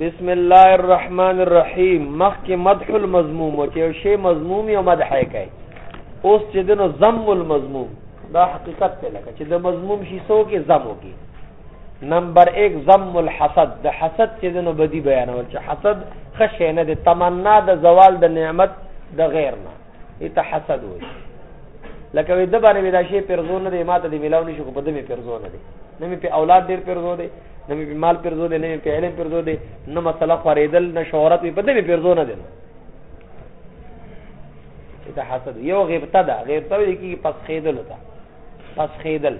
بسم الله الرحمن الرحیم مخک مدح المذموم او چې شی مذموم او مدح کوي اوس چې دنو ذم المذموم دا حقیقت ته لکه چې د مذموم شي سو کې ذم وکي نمبر 1 ذم الحسد د حسد چې دنو بدی بیانول چې حسد خشه نه د تمنا د زوال د نعمت د غیر نه ایته حسد وای لکه وې د باندې ودا شي پرزو نه دی ماته دی ملاو نشو کو بده می پرزو نه دی نه می په اولاد ډیر پرزو دی نه می په مال پرزو دی نه می په علم پرزو دی نه مسله خریدل نه شهرت په بده می پرزو نه دی دا حسد یو غیبته ده غیبته وی کی پس خیدل تا پس خیدل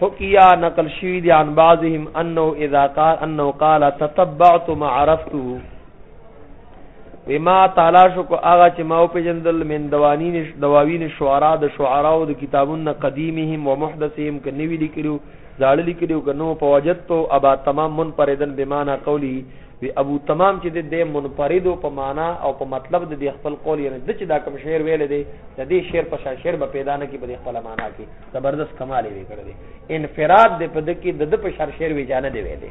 حکیا نقل شوی دی عن بعضهم انه اذا قال انه قال تتبعت ما عرفته وما تعالی شو کو هغه چې ما او پیجندل من دوانین دواوین شعرا د شعرا او د کتابونو قدیمهم ومحدثهم ک نوی لیکلو زاړه لیکلو ک نو فوجدتو ابا تمام منفردن بمانه قولی وی ابو تمام چې د منفرد په معنا او په مطلب د خپل قول یعنی د چې دا کوم شعر ویل دی د دې شعر په شان شعر به پیدا نه کی په خپل معنا کې زبردست کمال وی کړی انفراد د پد کې د په شر شعر وی جانه دی ویلې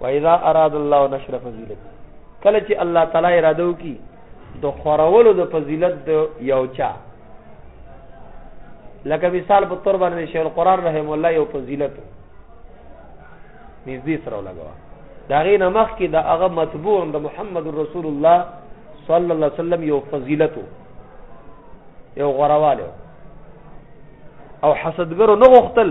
واذا اراد الله نشر فضیلت کله چې الله تعالی اراده وکي د خورولو د فضیلت د یو چا لکه مثال په تور باندې شیخ القران رحم الله یو فضیلت نږدې سره لګوا دا غي نه مخ کې دا هغه مطبوع د محمد رسول الله صلی الله علیه وسلم یو فضیلت یو غرواله او حسدګرو نه غختل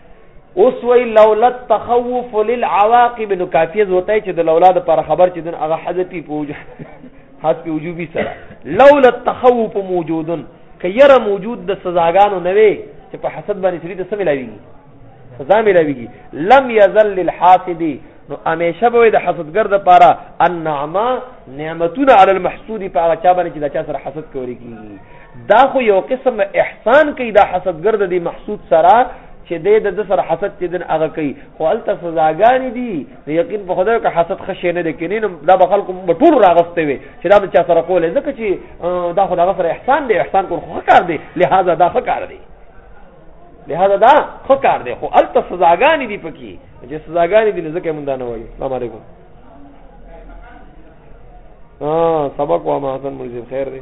اوس وی لولا التخوف للعواقب نو کافیه زوتای چې د لولا د پر خبر چې دن هغه حذفی پوج حذف وجوبی سره لولا التخوف موجود کيره موجود د سزاګانو نه وي چې په حسد باندې سړي ته سم ملاويږي سزا ملاويږي لم يزل للحاسد نو همیشه به د حسدګر د پاره النعمه نعمتونه علی المحسود په هغه چا باندې چې دا چا سره حسد کوي کیږي دا خو یو قسم احسان کوي دا حسدګر د دې محسود سره چې د د سره حسد چې دن هغه کوي خو الته سزاګانې دي یقین په خدای که حسد خشې نه دي کینې نو دا به خلکو ټول راغستې وي چې دا چا سره کولې ځکه چې دا خو دا سره احسان دی احسان کول خو کار دی لہذا دا خو کار دی لهدا دا خو کار دی خو الته سزاګانې دي پکې چې سزاګانې دي ځکه مونږ نه وایو السلام علیکم ها سبق وا ما حسن مرزي خیر دی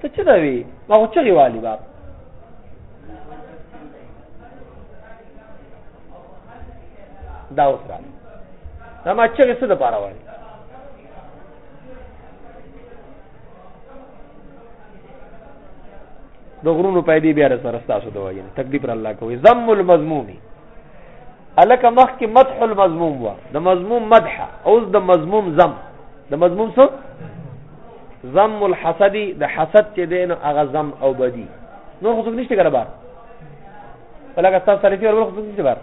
ته چې دا وی ما خو چغې والی باب دا اوس راغلی دا ما چغې څه دپاره والی د غرونو پیدې بیا سره ستاسو د وایي تکلیف پر الله کوي ذم المذمومي الکه مخکې مدح المذموم و د مذموم مدح اوس د مذموم ذم د مذموم څه زم الحسدی د حسد چې دی نو هغه زم او بدی نور خو څوک نشته کنه بار ولکه تاسو سره چې ورور خو څوک نشته بار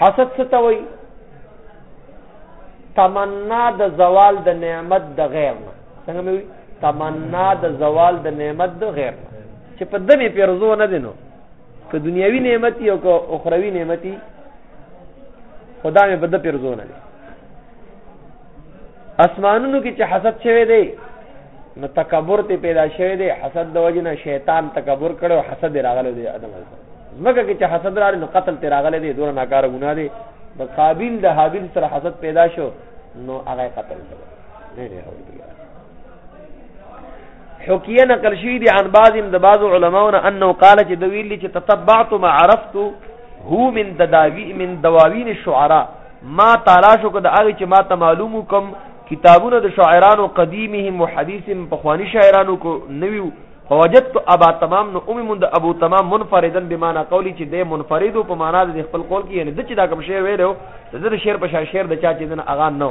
حسد څه ته وایي تمنا د زوال د نعمت د غیر نه څنګه مې وي تمنا د زوال د نعمت د غیر نه چې په دمه پیرزو نه دینو که دنیوي نعمت یو که اخروی نعمت خدا مې په د پیرزو نه دی اسمانونو کې چې حسد شوی دی نو تکبر ته پیدا شوی دی حسد د وجې نه شیطان تکبر کړو حسد راغلی دی ادم علیه مګه کې چې حسد راغلی نو قتل ته راغلی دی دونه ناکار ګناه دی د قابیل د حابیل سره حسد پیدا شو نو هغه قتل شو نه نه حکیه نقل شوی دی عن بعض د بعض علماونه انه قال چې د ویل چې تتبعت ما عرفت هو من تداوی من دواوین الشعراء ما تلاشو کده هغه چې ما ته معلوم کوم کتابونه د شاعرانو قدیمهم وحدیثهم پخوانی شاعرانو کو نویو فوجدت ابا تمام نو ام من د ابو تمام منفردن بمانه قولی چې د منفرد په معنا د خپل قول کې یعنی د چې دا کوم شعر ویلو د شعر په شعر د چا چې دن اغان نه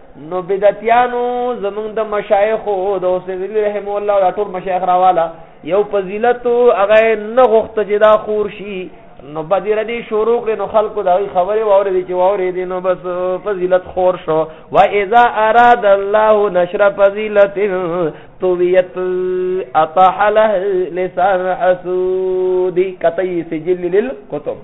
نو بدعتیانو زمونږ د مشایخو د اوسېدلی رحم الله او ټول مشایخ راواله یو فضیلت هغه نه غوښت چې دا خور شي نو بدی ردی شروع کړي نو خلکو دغه خبره ووري دي چې ووري دي نو بس فضیلت خور شو و اذا اراد الله نشر فضیلت طویت اطحله لسان حسودی کتی سجل للکتب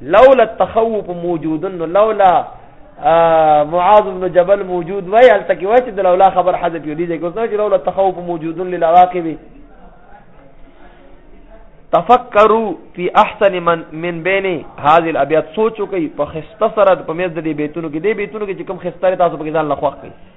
لولا التخوف موجود نو لولا معاذ بن جبل موجود وای هلته کې وای چې د لولا خبر حذف یو دي ځکه اوس چې لولا التخوف موجود للعواقب تفکروا فی احسن من من بین هذه الابیات سوچو کوي په خسته سره په مېز د دې بیتونو کې دې بیتونو کې چې کوم خسته تاسو په ځان لخوا کوي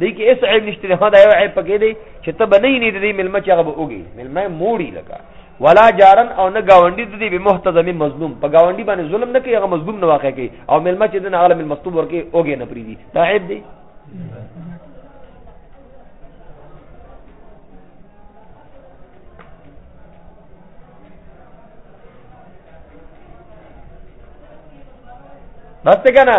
دې کې اس عیب نشته نه دا یو عیب پکې دی چې ته به نه یې دې ملما چې هغه به وګي ملما موړي لکه ولا جارن او نه گاونډي دې به محتضم مظلوم په گاونډي باندې ظلم نه کوي هغه مظلوم نه واقع کوي او ملما چې دنه عالم المستوب ورکه اوګي نه پریدي دا عیب دی بس کنه